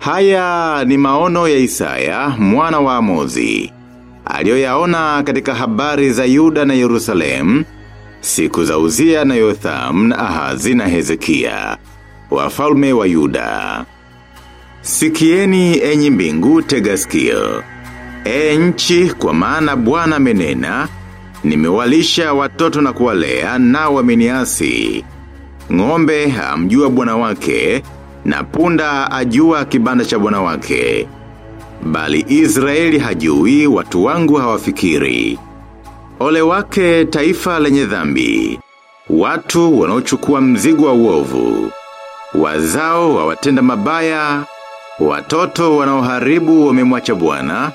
Haya ni maono ya Isaya, mwana wa Amozi. Aliyoyaona katika habari za Yuda na Yerusalemu, siku za Uzia na Yotham na Ahazi na Hezekia, wafalme wa Yuda. Sikieni enyi mbingu tegaskio. Enchi nchi kwa maana Bwana menena, nimewalisha watoto na kuwalea na wameniasi. Ng'ombe hamjua bwana wake, na punda ajua kibanda cha bwana wake. Bali Israeli hajui watu wangu hawafikiri. Ole wake taifa lenye dhambi. Watu wanaochukua mzigo wa uovu. Wazao wa watenda mabaya, watoto wanaoharibu wamemwacha bwana,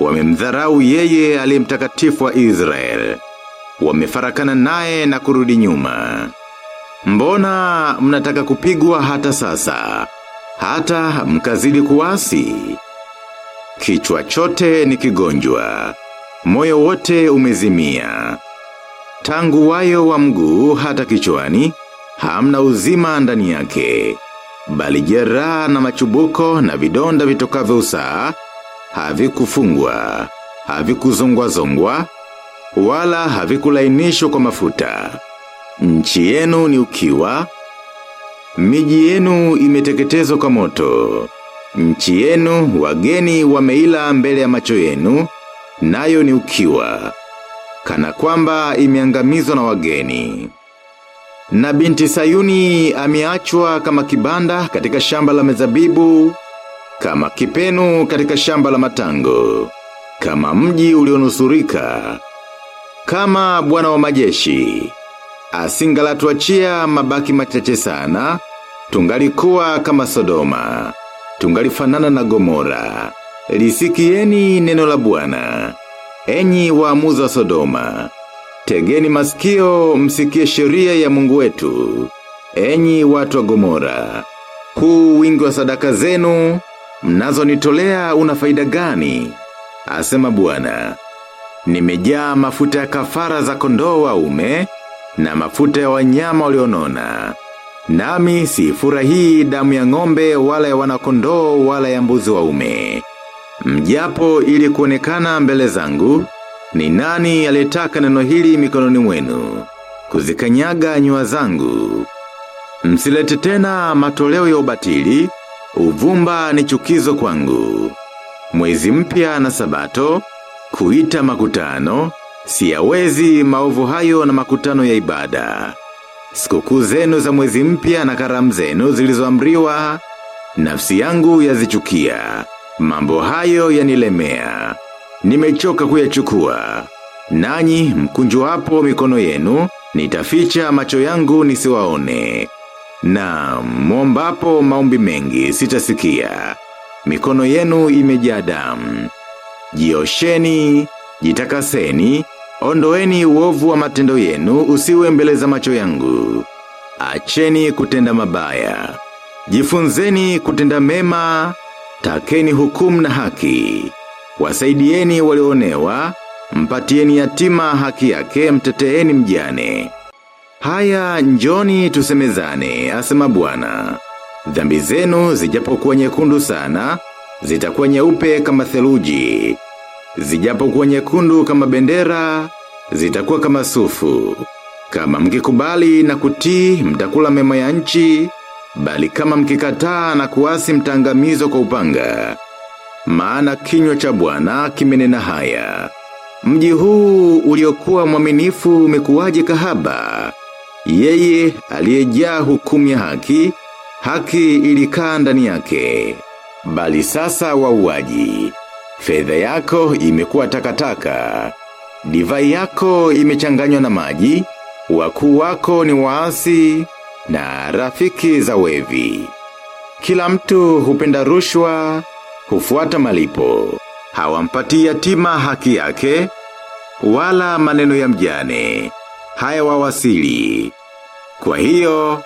wamemdharau yeye aliye mtakatifu wa Israel. Wamefarakana naye na kurudi nyuma. Mbona mnataka kupigwa hata sasa, hata mkazidi kuwasi. Kichwa chote ni kigonjwa, moyo wote umezimia. Tangu wayo wa mguu hata kichwani, hamna uzima ndani yake. Bali jeraha na machubuko na vidonda vitokavyo usaa, havikufungwa, havikuzongwa zongwa, wala havikulainishwa kwa mafuta. Nchi yenu ni ukiwa, miji yenu imeteketezwa kwa moto. Nchi yenu wageni wameila mbele ya macho yenu, nayo ni ukiwa. Kana kwamba imeangamizwa na wageni. Na binti Sayuni ameachwa kama kibanda katika shamba la mezabibu, kama kipenu katika shamba la matango, kama mji ulionusurika, kama bwana wa majeshi. Asingalatuachia mabaki machache sana, tungalikuwa kama Sodoma, tungalifanana na Gomora. Lisikieni neno la Bwana, enyi waamuzi wa Sodoma. Tegeni masikio msikie sheria ya Mungu wetu, enyi watu wa Gomora. Huu wingi wa sadaka zenu, mnazo nitolea una faida gani? Asema Bwana. Nimejaa mafuta ya kafara za kondoo waume na mafuta ya wanyama walionona. Nami sifurahii damu ya ng'ombe wala ya wanakondoo wala ya mbuzi waume. Mjapo ili kuonekana mbele zangu, ni nani aliyetaka neno hili mikononi mwenu? Kuzikanyaga nyua zangu. Msilete tena matoleo ya ubatili, uvumba ni chukizo kwangu. Mwezi mpya na sabato, kuita makutano, siyawezi maovu hayo na makutano ya ibada. Sikukuu zenu za mwezi mpya na karamu zenu zilizoamriwa, nafsi yangu yazichukia. Mambo hayo yanilemea. Nimechoka kuyachukua. Nanyi mkunju hapo mikono yenu, nitaficha macho yangu nisiwaone. Na mwombapo maombi mengi sitasikia. Mikono yenu imejaa damu. Jiosheni, jitakaseni, ondoeni uovu wa matendo yenu usiwe mbele za macho yangu. Acheni kutenda mabaya. Jifunzeni kutenda mema, takeni hukumu na haki. Wasaidieni walionewa, mpatieni yatima haki yake mteteeni mjane. Haya njoni tusemezane, asema bwana. Dhambi zenu zijapokuwa nyekundu sana, zitakuwa nyeupe kama theluji. Zijapokuwa nyekundu kama bendera, zitakuwa kama sufu. Kama mkikubali na kutii mtakula mema ya nchi, bali kama mkikataa na kuasi mtangamizo kwa upanga. Maana kinywa cha bwana kimenena haya. Mji huu uliokuwa mwaminifu umekuwaje kahaba. Yeye aliyejaa hukumu ya haki, haki ilikaa ndani yake. Bali sasa wauaji. Fedha yako imekuwa takataka. Divai yako imechanganywa na maji, wakuu wako ni waasi na rafiki za wevi. Kila mtu hupenda rushwa, hufuata malipo. Hawampati yatima haki yake, wala maneno ya mjane. Haya wawasili. Kwa hiyo,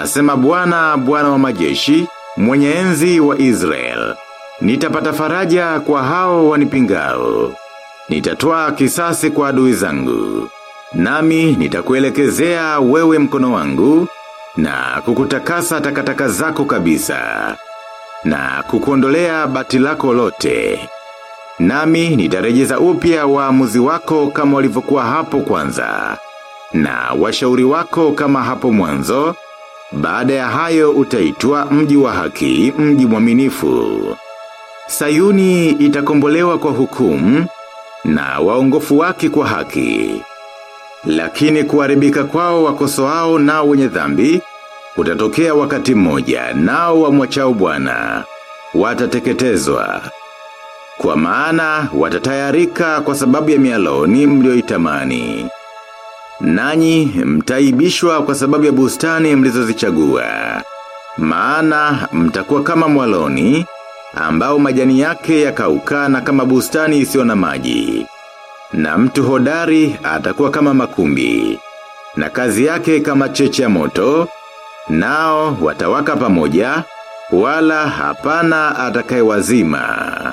asema bwana bwana wa majeshi, mwenye enzi wa Israel. Nitapata faraja kwa hao wanipingao. Nitatoa kisasi kwa adui zangu. Nami nitakuelekezea wewe mkono wangu na kukutakasa takataka zako kabisa. na kukuondolea bati lako lote. Nami nitarejeza upya waamuzi wako kama walivyokuwa hapo kwanza. Na washauri wako kama hapo mwanzo, baada ya hayo utaitwa mji wa haki, mji mwaminifu. Sayuni itakombolewa kwa hukumu na waongofu wake kwa haki. Lakini kuharibika kwao wakoso wakosoao nao wenye dhambi, kutatokea wakati mmoja nao wamwachao bwana watateketezwa. Kwa maana watatayarika kwa sababu ya mialoni mlioitamani. Nanyi mtaibishwa kwa sababu ya bustani mlizozichagua. Maana mtakuwa kama mwaloni, ambao majani yake yakauka na kama bustani isiyo na maji. Na mtu hodari atakuwa kama makumbi. Na kazi yake kama cheche ya moto, nao watawaka pamoja, wala hapana atakaye wazima.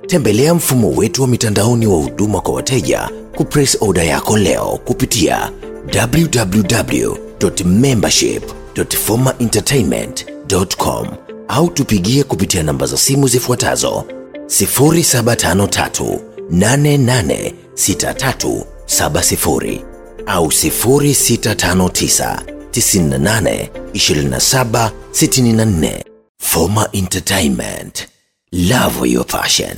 Tembelea mfumo wetu wa mitandaoni wa huduma kwa wateja kupress order yako leo kupitia www.membership.formaentertainment.com au tupigie kupitia namba za simu zifuatazo 0753 886370 au 0659 98 27 64. Foma Entertainment. Love your passion.